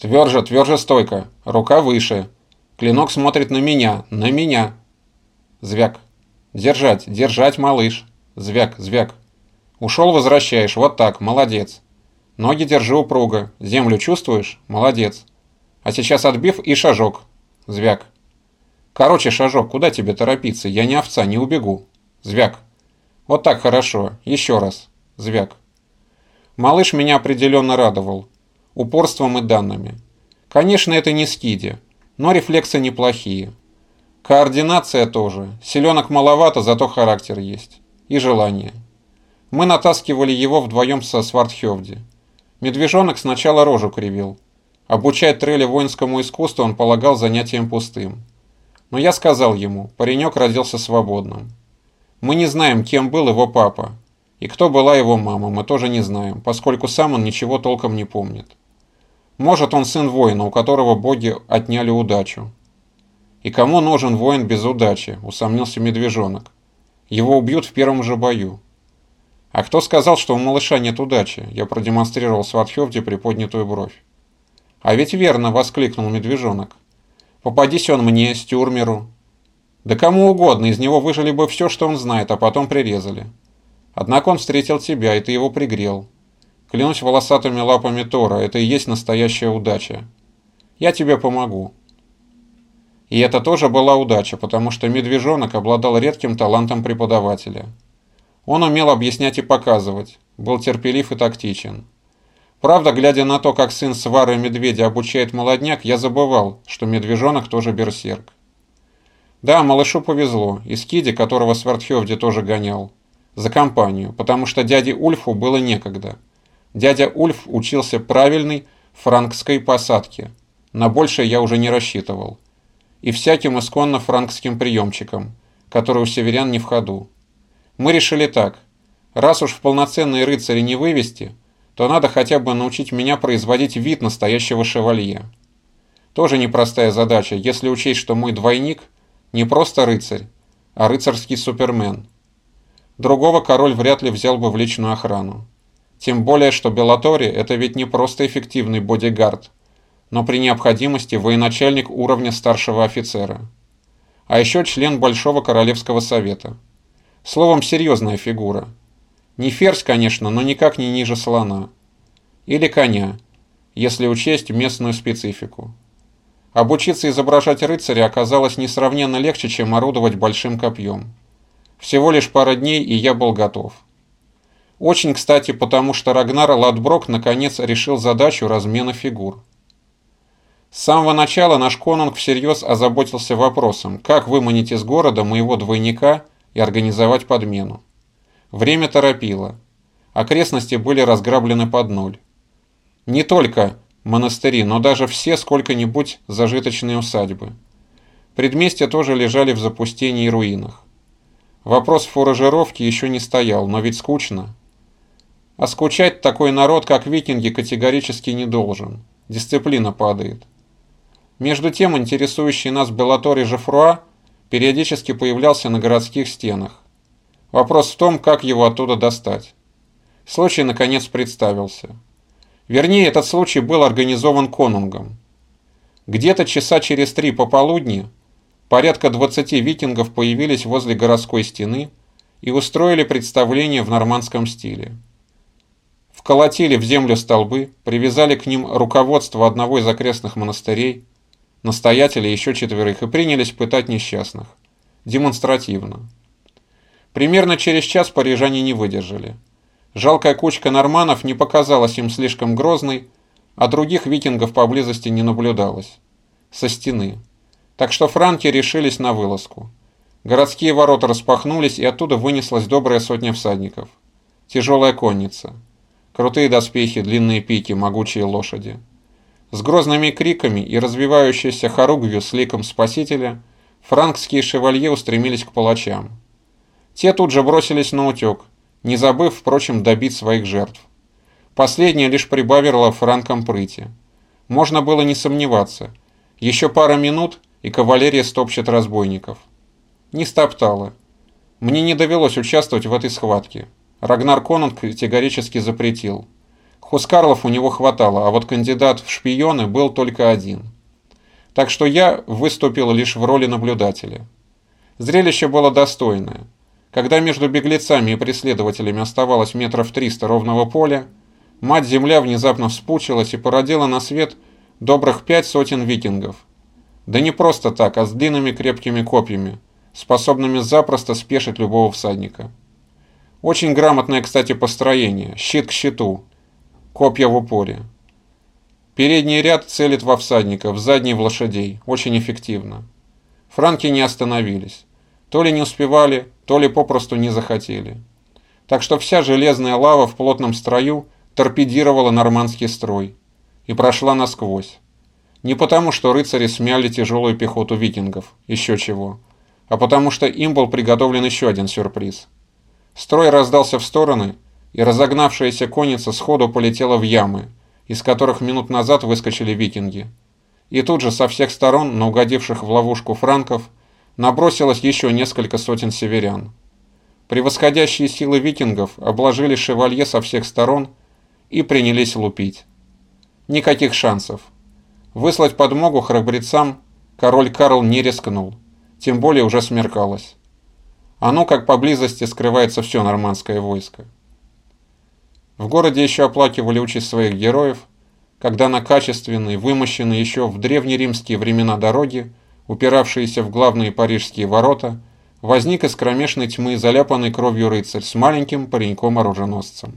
Тверже, тверже стойко. Рука выше. Клинок смотрит на меня, на меня. Звяк. Держать, держать, малыш. Звяк, звяк. Ушел, возвращаешь. Вот так, молодец. Ноги держи упруго. Землю чувствуешь? Молодец. А сейчас отбив и шажок. Звяк. Короче, шажок, куда тебе торопиться? Я не овца, не убегу. Звяк. Вот так хорошо. Еще раз. Звяк. Малыш меня определенно радовал. Упорством и данными. Конечно, это не скиди, но рефлексы неплохие. Координация тоже. Селенок маловато, зато характер есть. И желание. Мы натаскивали его вдвоем со Свардхевди. Медвежонок сначала рожу кривил. Обучать Трелли воинскому искусству он полагал занятием пустым. Но я сказал ему, паренек родился свободным. Мы не знаем, кем был его папа. И кто была его мама, мы тоже не знаем, поскольку сам он ничего толком не помнит. Может, он сын воина, у которого боги отняли удачу. И кому нужен воин без удачи, усомнился медвежонок. Его убьют в первом же бою. А кто сказал, что у малыша нет удачи? Я продемонстрировал Сватхевде приподнятую бровь. А ведь верно, воскликнул медвежонок. Попадись он мне, Стюрмеру. Да кому угодно, из него выжили бы все, что он знает, а потом прирезали. Однако он встретил тебя, и ты его пригрел. Клянусь волосатыми лапами Тора, это и есть настоящая удача. Я тебе помогу. И это тоже была удача, потому что медвежонок обладал редким талантом преподавателя. Он умел объяснять и показывать, был терпелив и тактичен. Правда, глядя на то, как сын свары медведя обучает молодняк, я забывал, что медвежонок тоже берсерк. Да, малышу повезло, и Скиди, которого Свардхевди тоже гонял, за компанию, потому что дяде Ульфу было некогда. Дядя Ульф учился правильной франкской посадке. На большее я уже не рассчитывал. И всяким исконно франкским приемчиком, который у северян не в ходу. Мы решили так. Раз уж в полноценные рыцари не вывести, то надо хотя бы научить меня производить вид настоящего шевалье. Тоже непростая задача, если учесть, что мой двойник не просто рыцарь, а рыцарский супермен. Другого король вряд ли взял бы в личную охрану. Тем более, что Беллатори – это ведь не просто эффективный бодигард, но при необходимости военачальник уровня старшего офицера. А еще член Большого Королевского Совета. Словом, серьезная фигура – не ферзь, конечно, но никак не ниже слона. Или коня, если учесть местную специфику. Обучиться изображать рыцаря оказалось несравненно легче, чем орудовать большим копьем. Всего лишь пара дней, и я был готов. Очень кстати, потому что Рагнар Ладброк наконец решил задачу размена фигур. С самого начала наш конунг всерьез озаботился вопросом, как выманить из города моего двойника и организовать подмену. Время торопило. Окрестности были разграблены под ноль. Не только монастыри, но даже все сколько-нибудь зажиточные усадьбы. Предместья тоже лежали в запустении и руинах. Вопрос фуражировки еще не стоял, но ведь скучно. А скучать такой народ, как викинги, категорически не должен. Дисциплина падает. Между тем, интересующий нас Беллатори Жефруа периодически появлялся на городских стенах. Вопрос в том, как его оттуда достать. Случай, наконец, представился. Вернее, этот случай был организован конунгом. Где-то часа через три пополудни порядка 20 викингов появились возле городской стены и устроили представление в нормандском стиле. Вколотили в землю столбы, привязали к ним руководство одного из окрестных монастырей, настоятеля еще четверых и принялись пытать несчастных. Демонстративно. Примерно через час парижане не выдержали. Жалкая кучка норманов не показалась им слишком грозной, а других викингов поблизости не наблюдалось. Со стены. Так что франки решились на вылазку. Городские ворота распахнулись, и оттуда вынеслась добрая сотня всадников. Тяжелая конница. Крутые доспехи, длинные пики, могучие лошади. С грозными криками и развивающейся хоругвью с ликом спасителя, франкские шевалье устремились к палачам. Те тут же бросились на утек, не забыв, впрочем, добить своих жертв. Последняя лишь прибавила франкам прыти. Можно было не сомневаться. Еще пара минут, и кавалерия стопчет разбойников. Не стоптала. Мне не довелось участвовать в этой схватке. Рагнар Конунг категорически запретил. Хускарлов у него хватало, а вот кандидат в шпионы был только один. Так что я выступил лишь в роли наблюдателя. Зрелище было достойное. Когда между беглецами и преследователями оставалось метров триста ровного поля, мать-земля внезапно вспучилась и породила на свет добрых пять сотен викингов. Да не просто так, а с длинными крепкими копьями, способными запросто спешить любого всадника. Очень грамотное, кстати, построение, щит к щиту, копья в упоре. Передний ряд целит во всадников, задний в лошадей, очень эффективно. Франки не остановились. То ли не успевали, то ли попросту не захотели. Так что вся железная лава в плотном строю торпедировала нормандский строй и прошла насквозь. Не потому, что рыцари смяли тяжелую пехоту викингов, еще чего, а потому что им был приготовлен еще один сюрприз. Строй раздался в стороны, и разогнавшаяся конница сходу полетела в ямы, из которых минут назад выскочили викинги. И тут же со всех сторон на угодивших в ловушку франков набросилось еще несколько сотен северян. Превосходящие силы викингов обложили шевалье со всех сторон и принялись лупить. Никаких шансов. Выслать подмогу храбрецам король Карл не рискнул, тем более уже смеркалось. Ну как поблизости скрывается все нормандское войско. В городе еще оплакивали участь своих героев, когда на качественной, вымощенной еще в древнеримские времена дороги упиравшиеся в главные парижские ворота, возник из кромешной тьмы заляпанный кровью рыцарь с маленьким пареньком-оруженосцем.